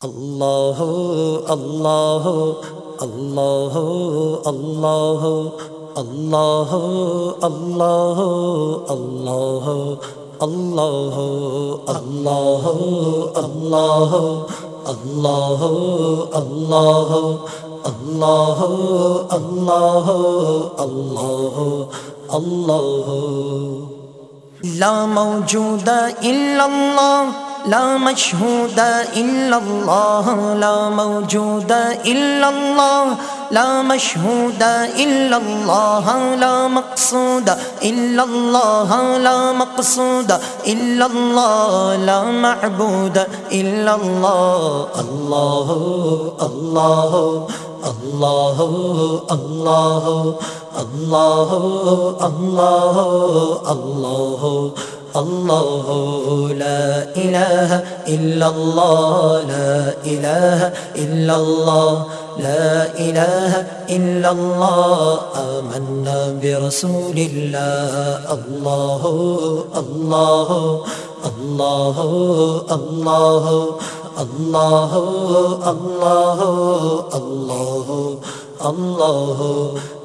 اللہ اللہ اللہ اللہ اللہ اللہ اللہ اللہ اللہ اللہ اللہ اللہ اللہ اللہ اللہ اللہ لا موجود الا اللہ لا مشهود إلا الله لا موجود إلا الله لا مشهود إلا الله لا مقصود إلا الله لا مقصود إلا الله لا معبود إلا الله الله الله الله الله الله الله الله اللہ لا الہ الا اللہ لا الہ الا اللہ لا الہ الا اللہ آمنا برسول اللہ اللہ اللہ اللہ اللہ اللہ اللہ اللہ اللہ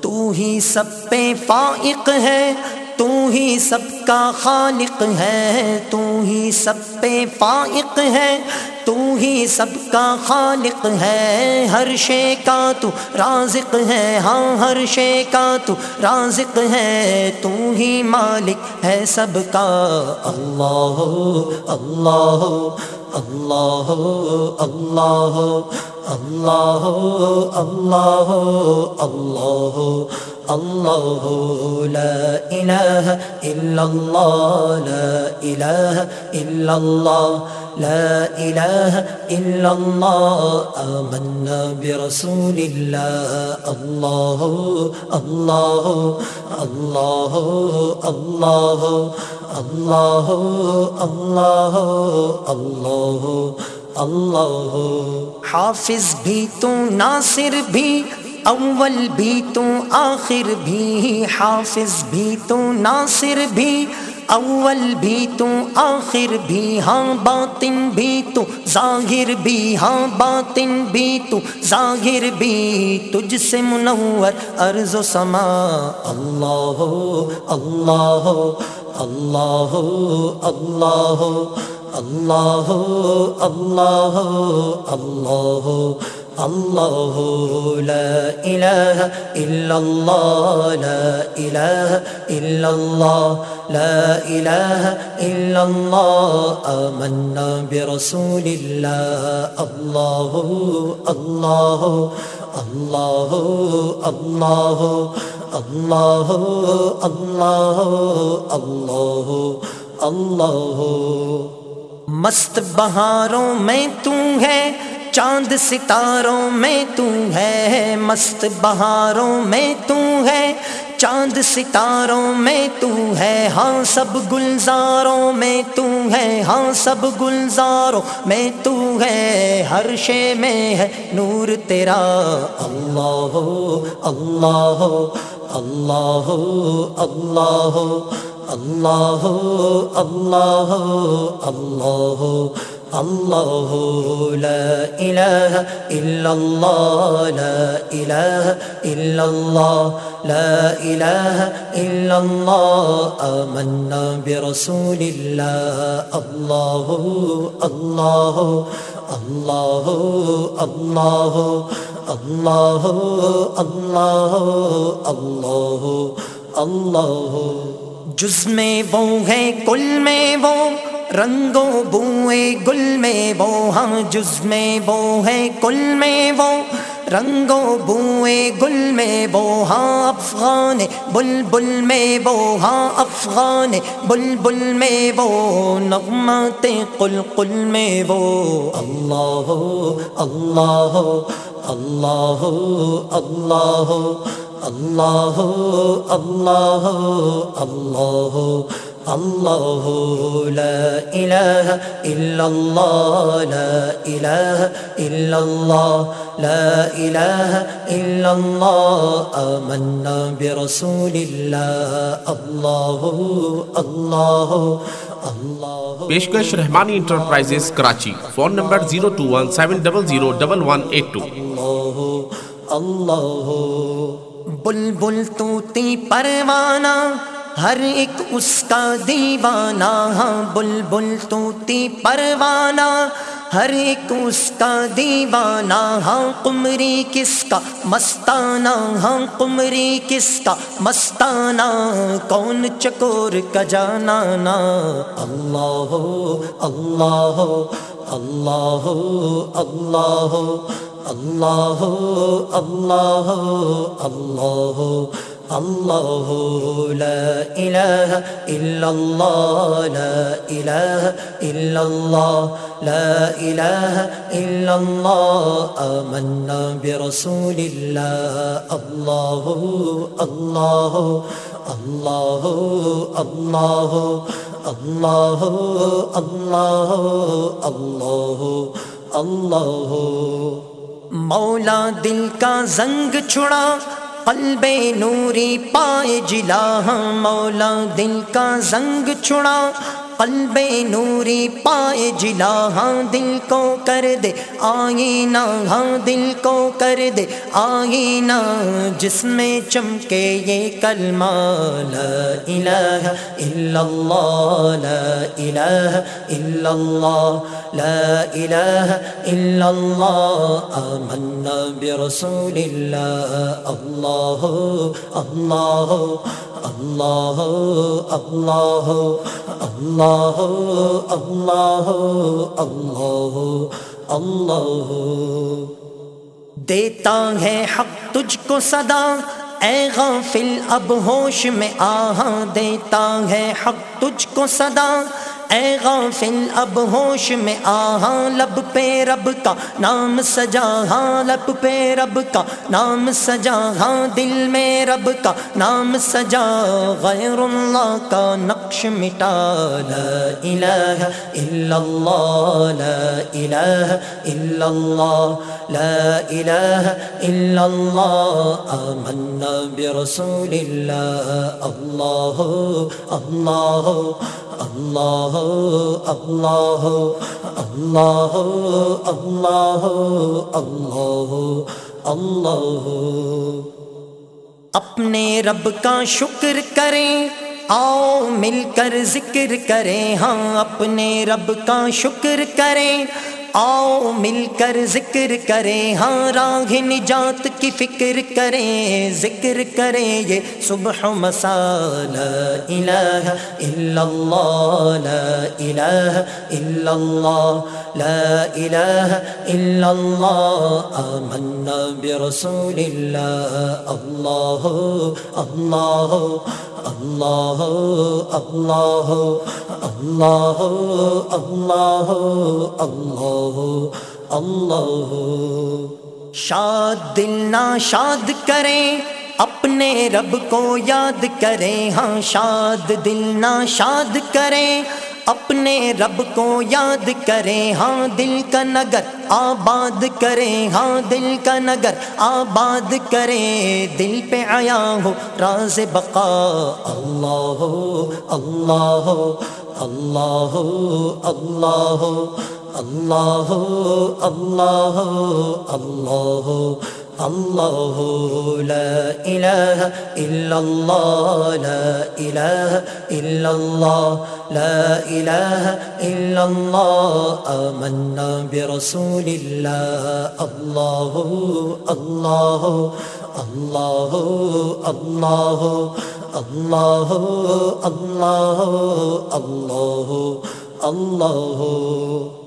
تو ہی سب پہ فائق ہے تو ہی سب کا خالق ہے تو ہی سب پہ فائق ہے تو ہی سب کا خالق ہے۔ ہر شے کا تو رازق ہے ہاں ہر شے کا تو رازق ہے۔ تو ہی مالک ہے سب کا۔ اللہ اللہ اللہ اللہ اللہ اللہ اللہ اللہ لا الہ الا اللہ لا الہ الا اللہ لا الہ الا اللہ آمنا برسول اللہ اللہ اللہ اللہ اللہ اللہ اللہ اللہ اللہ حافظ بھی تو ناصر بھی اول بھی تو آخر بھی، حافظ بھی تو ناصر بھی، اول بھی تو آخر بھی ہاں باطن بھی تو ظاہر بھی ہاں باطن بھی تو ظاہر بھی، تجھ سے منور ارض و سما اللہ اللہ اللہ اللہ اللہ اللہ اللہ اللہ لا الہ الا اللہ لا الہ الا اللہ لا الہ الا اللہ آمنا برسول اللہ اللہ اللہ اللہ اللہ اللہ اللہ اللہ اللہ مست بہاروں میں تو ہے چاند ستاروں میں تو ہے، مست بہاروں میں تو ہے۔ چاند ستاروں میں تو ہے ہاں سب گلزاروں میں تو ہے۔ ہاں سب گلزاروں میں تو ہے۔ ہر شے میں ہے نور تیرا۔ اللہ ہو اللہ ہو اللہ ہو اللہ اللہ اللہ اللہ اللہ لا الہ الا اللہ لا الہ الا اللہ لا الہ الا اللہ آمنا برسول اللہ اللہ اللہ اللہ اللہ اللہ اللہ اللہ اللہ جس میں وہ ہے، کل میں وہ رنگوں بوئے گل میں وہ ہم جز میں وہ ہے، کل میں وہ رنگوں بوئے گل میں وہ ہاں افغان بل بل میں وہ ہاں افغان بل بل میں وہ نغمات قل قل میں وہ اللہ اللہ اللہ اللہ اللہ اللہ اللہ اللہ لا الہ الا اللہ لا الہ الا اللہ لا الہ الا اللہ آمنا برسول اللہ اللہ اللہ پیشکش Rahmani enterprises Karachi phone number 02170011182 اللہ بلبل توتی پروانہ ہر ایک اس کا دیوانہ ہاں بلبل توتی پروانہ۔ ہر ایک اس کا دیوانہ ہاں قمری کس کا مستانہ؟ ہاں قمری کس کا مستانہ؟ کون چکور کا جانا نا اللہ ہو اللہ ہو اللہ ہو اللہ ہو اللہ اللہ اللہ اللہ لا الہ الا اللہ لا الہ الا اللہ لا الہ الا اللہ آمنا برسول اللہ اللہ اللہ اللہ اللہ اللہ اللہ اللہ اللہ مولا دل کا زنگ چھڑا قلب نوری پائے جلا ہاں مولا دل کا زنگ چھڑا۔ قلب نوری پائے جلا ہاں دل کو کر دے۔ آئینہ ہاں دل کو کر دے۔ آئینہ جس میں چمکے یہ کلمہ لا الہ الا اللہ، لا الہ الا اللہ۔ لا الہ الا اللہ آمنا برسول اللہ اللہ اللہ اللہ اللہ اللہ اللہ اللہ اللہ دیتا ہے حق تجھ کو صدا، اے غافل، اب ہوش میں آہاں. دیتا ہے حق تجھ کو صدا اے غافل، اب ہوش میں آہاں لب پہ رب کا نام سجا ہاں لب پہ رب کا نام سجا ہاں دل میں رب کا نام سجا۔ غیر اللہ کا نقش مٹا، لا الہ الا اللہ، لا الہ الا اللہ، لا الہ الا اللہ۔ آمنا برسول اللہ اللہ اللہ اللہ اللہ اللہ اللہ اللہ اللہ. اپنے رب کا شکر کریں، آؤ مل کر ذکر کریں۔ ہاں اپنے رب کا شکر کریں۔ آؤ مل کر ذکر کریں۔ ہاں راہ نجات کی فکر کریں ذکر کریں یہ صبح مسال الہ الا اللہ لا الہ الا اللہ لا الہ الا اللہ آمنا برسول اللہ اللہ اللہ اللہ اللہ اللہ اللہ اللہ اللہ شاد دل نا شاد کریں، اپنے رب کو یاد کریں۔ ہاں شاد دل نا شاد کریں، اپنے رب کو یاد کریں۔ ہاں دل کا نگر آباد کریں۔ ہاں دل کا نگر آباد کریں۔ دل پہ آیا ہو راز بقا۔ اللہ ہو اللہ ہو اللہ ہو اللہ ہو اللہ اللہ اللہ اللہ، لا الہ الا اللہ لا الہ الا اللہ لا الہ الا اللہ آمنا برسول اللہ اللہ اللہ اللہ اللہ اللہ اللہ اللہ اللہ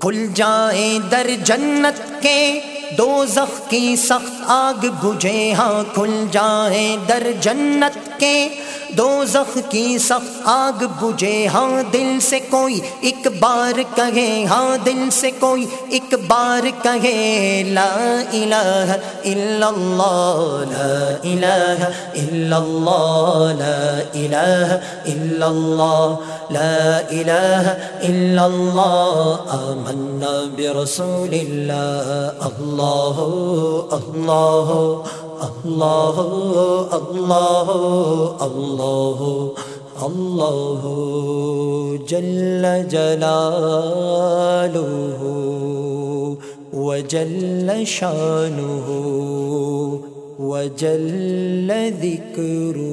کھل جائیں در جنت کے دو زخ کی سخت آگ بجھے ہاں کھل جائیں در جنت کے۔ دو زخ کی سخت آگ بجھے ہاں دل سے کوئی ایک بار کہے ہاں دل سے کوئی ایک بار کہے، لا الہ الا اللہ، لا الہ الا اللہ، لا الہ الا اللہ، لا الہ الا اللہ، آمنا برسول اللہ اللہ اللہ اللہ اللہ اللہ اللہ جل جلالہ وجل شانہ وجل ذکرہ